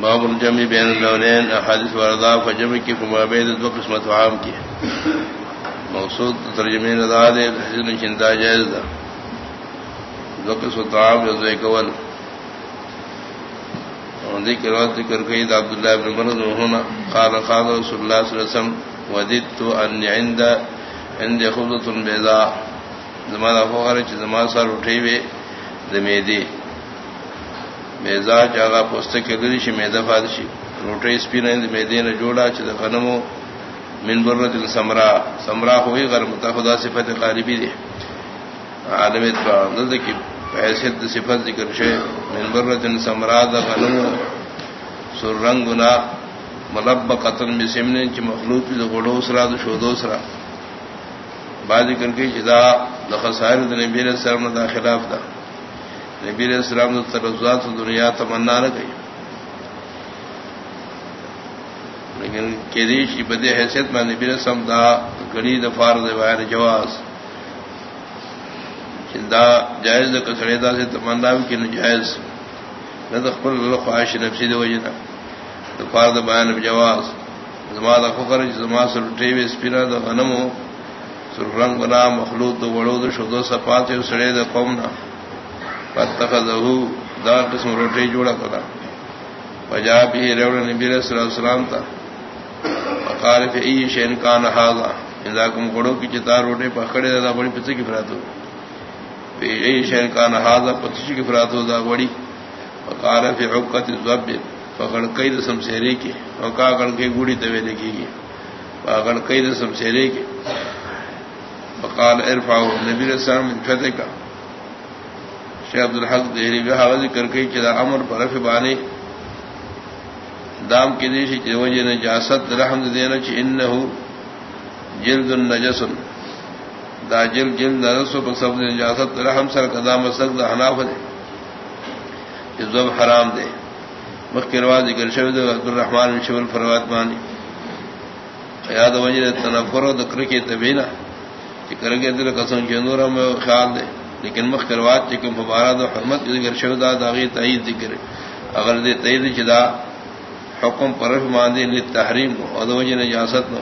باب الجمع بین اللونین احادیث وردہ فجمع کی فمابید دو قسمت عام کی. مقصود ترجمین رضا دے حسن چنتا جائز دا. دو قسمت عام جزوے کول. ذکر وقت ذکر قید عبداللہ ابن مرد ہونا. قال قال رسول اللہ صلی اللہ علیہ وسلم، وددت ان عند عند خبزت بیضاء. زمانہ فوقر چی زمان سر اٹھے ہوئے دمیدی. میزا چاگا پوست کے گری شی۔ میدا فادشی روٹے اسپی نے میدے نے جوڑا چھ غنمو من برت سمرا۔ سمرا ہوئی غیر متخدا صفت غالبی دے۔ عالم اتباع کی حیثیت صفت ذکر شے۔ من برت سمرا دا غنمو سر رنگنا ملب قطن بسمن چ مخلوط دا غڑو سرا، دا شودو سرا۔ بعد ذکر کی جدا دا خسائر دا نبی علیہ دا خلاف دا۔ نبی علیہ السلام نے ترزات دنیا تمنا نہ گئی لیکن کیدیش کی بدے حیثیت میں نبی علیہ السلام دا گڑی دفار دے جواز۔ دا جائز دا کسڑے دا سے تمنا کی نجائز نہ تخبر اللہ خواہش نفسی دے وجنا دفار دا بیان جواز۔ زما دا فقر زما سر اٹھے وی سپینا دا غنمو سر رنگ بنا، مخلوط دا وڑو دا شدو سپاتے سڑے دا قومنا فتخذہو دا قسم روٹے جوڑا کلا وجا بھی ریوڑا نبی صلی اللہ علیہ وسلم تا۔ وقال فی ای شین کان حاضا اذا کم گڑو کی چتا روٹے پکڑے دا بڑی پتہ کی فراتو۔ فی ای شین کان حاضا پتہ کی فراتو دا بڑی۔ وقال فی عقت الزب فقڑ کئی دسم سیرے کی۔ وقا کڑ کے گوڑی توے لگی گی۔ فقڑ کئی دسم سیرے کی۔ وقال ارفعو، نبی صلی اللہ علیہ وسلم فتح کا۔ شیخ عبد الحق دہری بھی حاضر کر چدا امر پر بانے دام کی دیشی چی وجہ نجاست رحمد دینا چی انہو جلد النجس دا جلد جلد نجسو پر سب نجاست رحم سر قدام سک دا حناف دے چی زب حرام دے مخی رواز ذکر شوید عبد الرحمن من شبل فروات مانی یاد وجہ تنفر و دکر کے تبینا چی کرگے دل قسم چندورا میں خیال دے لیکن مختلوات چکم فبارات و حرمت کی ذکر شہدہ داغی تعید ذکر. اگر دے تعید چدا حکم پرف ماندے لی تحریم کو ادوجہ نجاست نو.